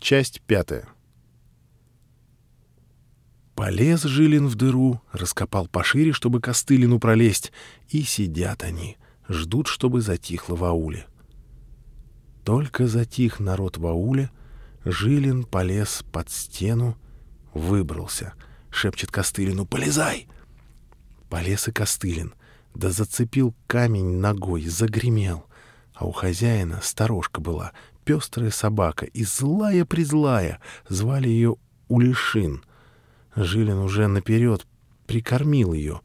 Часть пятая. Полез Жилин в дыру, раскопал пошире, чтобы костылину пролезть, и сидят они, ждут, чтобы затихло в ауле. Только затих народ в ауле, Жилин полез под стену, выбрался, шепчет Костылину «Полезай!» Полез и Костылин, да зацепил камень ногой, загремел. А у хозяина сторожка была, пестрая собака и злая-призлая, звали ее Улишин. Жилин уже наперед прикормил ее.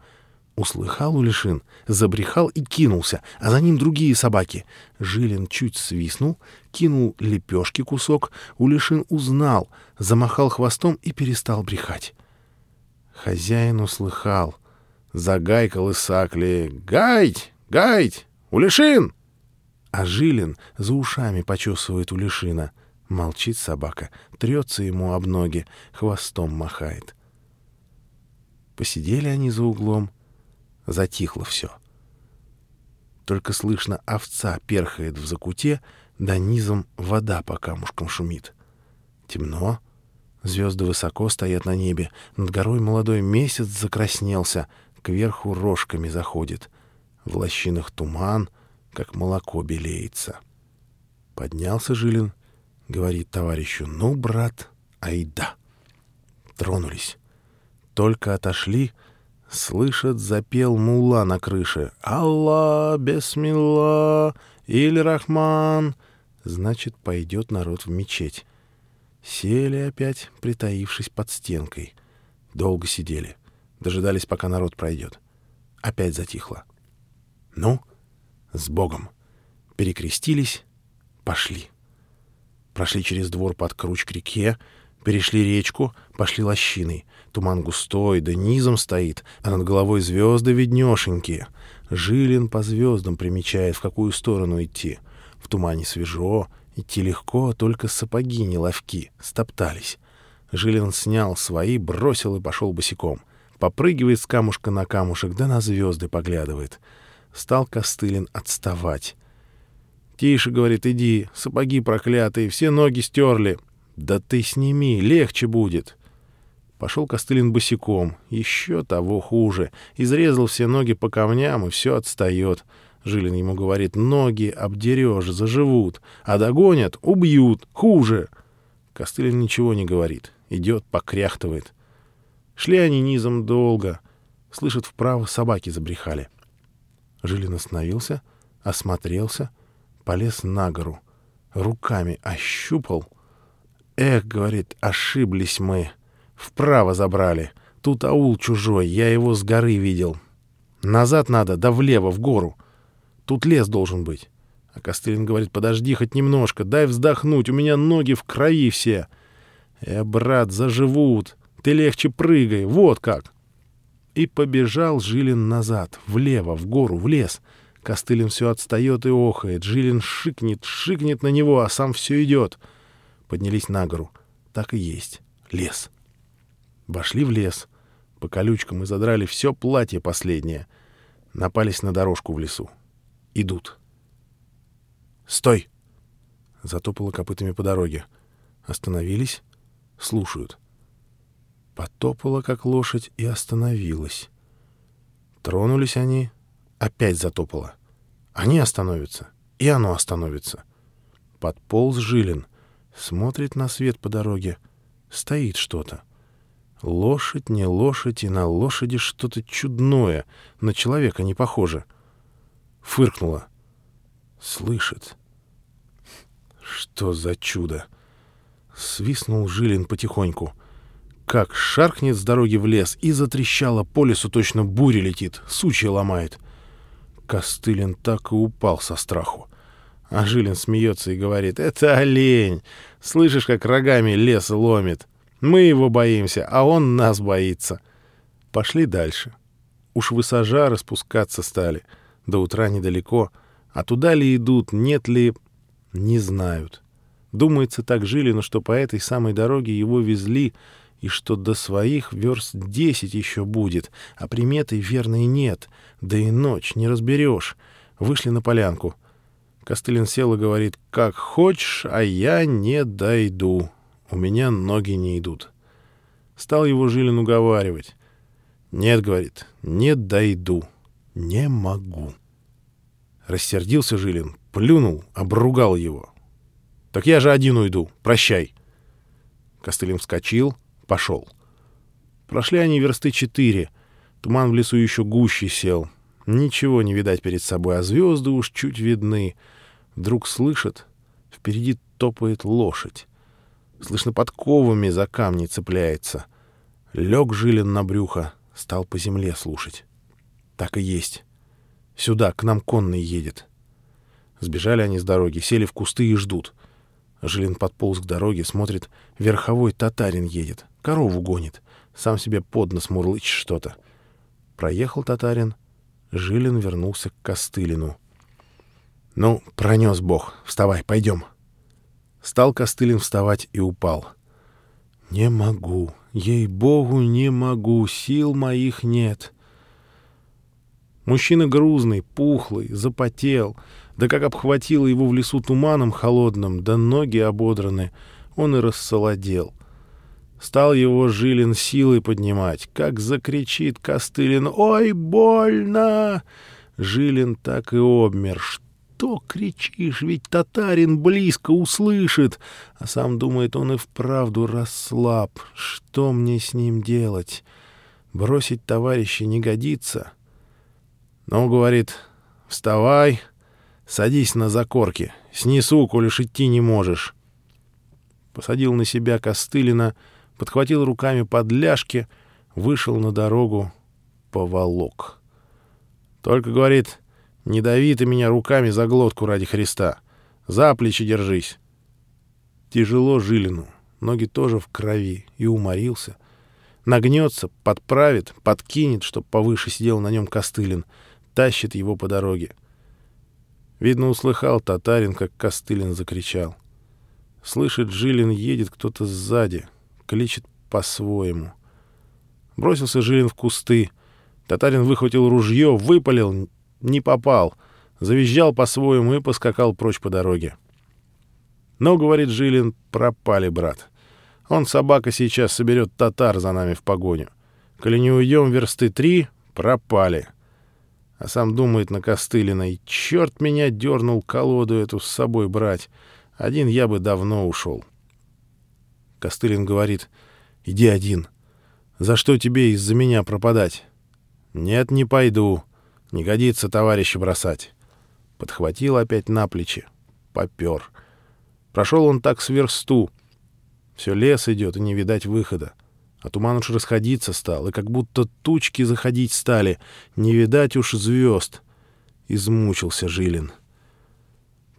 Услыхал Улишин, забрехал и кинулся, а за ним другие собаки. Жилин чуть свистнул, кинул лепешки кусок, Улишин узнал, замахал хвостом и перестал брехать. Хозяин услыхал. Загайкал Исакли. «Гайдь! Гайдь! Улишин!» А Жилин за ушами почесывает у Лишина. Молчит собака, трется ему об ноги, хвостом махает. Посидели они за углом. Затихло все. Только слышно, овца перхает в закуте, да низом вода по камушкам шумит. Темно. Звезды высоко стоят на небе. Над горой молодой месяц закраснелся, кверху рожками заходит. В лощинах туман — как молоко белеется. Поднялся Жилин, говорит товарищу, ну, брат, айда. Тронулись. Только отошли, слышат, запел мула на крыше. «Аллах, бесмилла, или Рахман!» Значит, пойдет народ в мечеть. Сели опять, притаившись под стенкой. Долго сидели. Дожидались, пока народ пройдет. Опять затихло. «Ну?» С Богом. Перекрестились, пошли. Прошли через двор под круч к реке, перешли речку, пошли лощиной. Туман густой, да низом стоит, а над головой звезды виднешенькие. Жилин по звездам примечает, в какую сторону идти. В тумане свежо, идти легко, только сапоги неловки, стоптались. Жилин снял свои, бросил и пошел босиком. Попрыгивает с камушка на камушек, да на звезды поглядывает — Стал Костылин отставать. «Тише, — говорит, — иди, сапоги проклятые, все ноги стерли. Да ты сними, легче будет». Пошел Костылин босиком, еще того хуже. Изрезал все ноги по камням, и все отстает. Жилин ему говорит, ноги обдерешь, заживут, а догонят — убьют, хуже. Костылин ничего не говорит, идет, покряхтывает. Шли они низом долго. Слышат, вправо собаки забрехали. Жилин остановился, осмотрелся, полез на гору, руками ощупал. «Эх, — говорит, — ошиблись мы, вправо забрали, тут аул чужой, я его с горы видел. Назад надо, да влево, в гору, тут лес должен быть». А Костылин говорит, подожди хоть немножко, дай вздохнуть, у меня ноги в крови все. Э, брат, заживут, ты легче прыгай, вот как. И побежал Жилин назад, влево, в гору, в лес. Костылин все отстает и охает. Жилин шикнет, шикнет на него, а сам все идет. Поднялись на гору. Так и есть. Лес. Вошли в лес. По колючкам и задрали все платье последнее. Напались на дорожку в лесу. Идут. «Стой!» Затопало копытами по дороге. Остановились. Слушают потопала, как лошадь, и остановилась. Тронулись они, опять затопало. Они остановятся, и оно остановится. Подполз Жилин, смотрит на свет по дороге. Стоит что-то. Лошадь, не лошадь, и на лошади что-то чудное, на человека не похоже. Фыркнула. Слышит. Что за чудо? Свистнул Жилин потихоньку — как шаркнет с дороги в лес и затрещало по лесу, точно буря летит, сучья ломает. Костылин так и упал со страху. А Жилин смеется и говорит, «Это олень! Слышишь, как рогами лес ломит? Мы его боимся, а он нас боится». Пошли дальше. Уж высажа распускаться стали. До утра недалеко. А туда ли идут, нет ли, не знают. Думается так Жилину, что по этой самой дороге его везли и что до своих верст десять еще будет, а приметы верной нет, да и ночь не разберешь. Вышли на полянку. Костылин сел и говорит, «Как хочешь, а я не дойду». у меня ноги не идут. Стал его Жилин уговаривать. «Нет, — говорит, — не дойду, не могу». Рассердился Жилин, плюнул, обругал его. «Так я же один уйду, прощай». Костылин вскочил, пошел. Прошли они версты четыре. Туман в лесу еще гуще сел. Ничего не видать перед собой, а звезды уж чуть видны. Вдруг слышат, впереди топает лошадь. Слышно, подковами за камни цепляется. Лег Жилин на брюхо, стал по земле слушать. Так и есть. Сюда, к нам конный едет. Сбежали они с дороги, сели в кусты и ждут. Жилин подполз к дороге, смотрит, верховой татарин едет, корову гонит, сам себе под нос мурлычет что-то. Проехал татарин, Жилин вернулся к Костылину. «Ну, пронес Бог. Вставай, пойдем». Стал Костылин вставать и упал. «Не могу, ей-богу, не могу, сил моих нет». Мужчина грузный, пухлый, запотел, да как обхватило его в лесу туманом холодным, да ноги ободраны, он и рассолодел. Стал его Жилин силой поднимать. Как закричит Костылин «Ой, больно!» Жилин так и обмер. «Что кричишь? Ведь татарин близко услышит!» А сам думает, он и вправду расслаб. «Что мне с ним делать? Бросить товарища не годится?» «Ну, — говорит, — вставай, садись на закорки. Снесу, коли идти не можешь». Посадил на себя Костылина — подхватил руками подляшки, вышел на дорогу, поволок. Только, говорит, не дави ты меня руками за глотку ради Христа. За плечи держись. Тяжело Жилину, ноги тоже в крови, и уморился. Нагнется, подправит, подкинет, чтоб повыше сидел на нем Костылин, тащит его по дороге. Видно, услыхал татарин, как Костылин закричал. Слышит, Жилин едет кто-то сзади, кличет по-своему. Бросился Жилин в кусты. Татарин выхватил ружье, выпалил, не попал. Завизжал по-своему и поскакал прочь по дороге. Но, говорит Жилин, пропали, брат. Он, собака, сейчас соберет татар за нами в погоню. Коли не уйдем версты три, пропали. А сам думает на Костылина, и черт меня дернул колоду эту с собой брать. Один я бы давно ушел. Костылин говорит, «Иди один. За что тебе из-за меня пропадать?» «Нет, не пойду. Не годится товарища бросать». Подхватил опять на плечи. Попер. Прошел он так с версту. Все лес идет, и не видать выхода. А туман уж расходиться стал, и как будто тучки заходить стали. Не видать уж звезд. Измучился Жилин.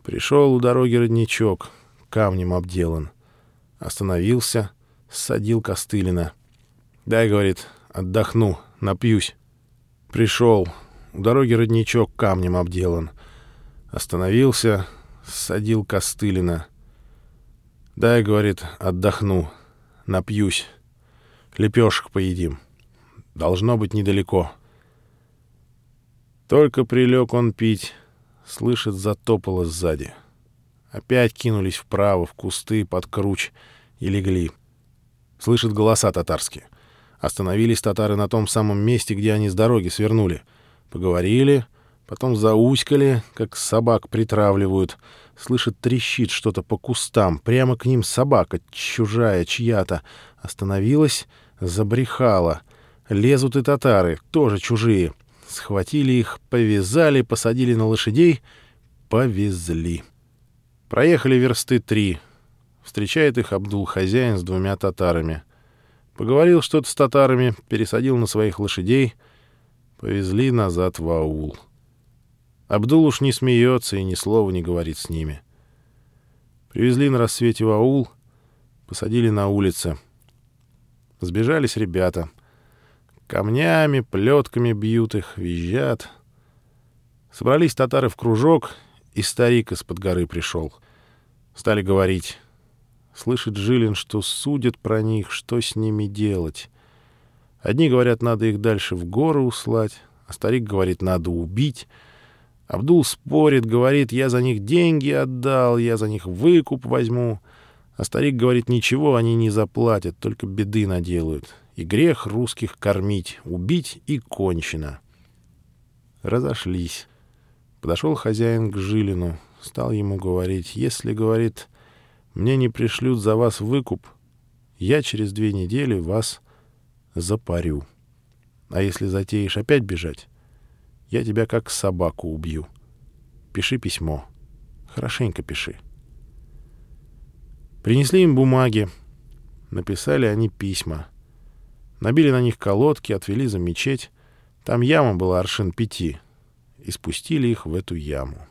Пришел у дороги родничок, камнем обделан. Остановился, садил Костылина. «Дай, — говорит, — отдохну, напьюсь». Пришел. У дороги родничок камнем обделан. Остановился, садил Костылина. «Дай, — говорит, — отдохну, напьюсь. Лепешек поедим. Должно быть недалеко». Только прилег он пить, слышит, затопало сзади. Опять кинулись вправо, в кусты, под круч — и легли. Слышат голоса татарские. Остановились татары на том самом месте, где они с дороги свернули. Поговорили, потом зауськали, как собак притравливают. Слышит, трещит что-то по кустам. Прямо к ним собака, чужая, чья-то. Остановилась, забрехала. Лезут и татары, тоже чужие. Схватили их, повязали, посадили на лошадей, повезли. Проехали версты три — Встречает их Абдул-хозяин с двумя татарами. Поговорил что-то с татарами, пересадил на своих лошадей, повезли назад в аул. Абдул уж не смеется и ни слова не говорит с ними. Привезли на рассвете в аул, посадили на улице. Сбежались ребята. Камнями, плетками бьют их, визжат. Собрались татары в кружок, и старик из-под горы пришел. Стали говорить. Слышит Жилин, что судят про них, что с ними делать. Одни говорят, надо их дальше в горы услать, а старик говорит, надо убить. Абдул спорит, говорит, я за них деньги отдал, я за них выкуп возьму. А старик говорит, ничего они не заплатят, только беды наделают. И грех русских кормить, убить и кончено. Разошлись. Подошел хозяин к Жилину, стал ему говорить, если, говорит, мне не пришлют за вас выкуп, я через две недели вас запарю. А если затеешь опять бежать, я тебя как собаку убью. Пиши письмо. Хорошенько пиши. Принесли им бумаги. Написали они письма. Набили на них колодки, отвели за мечеть. Там яма была аршин пяти. И спустили их в эту яму.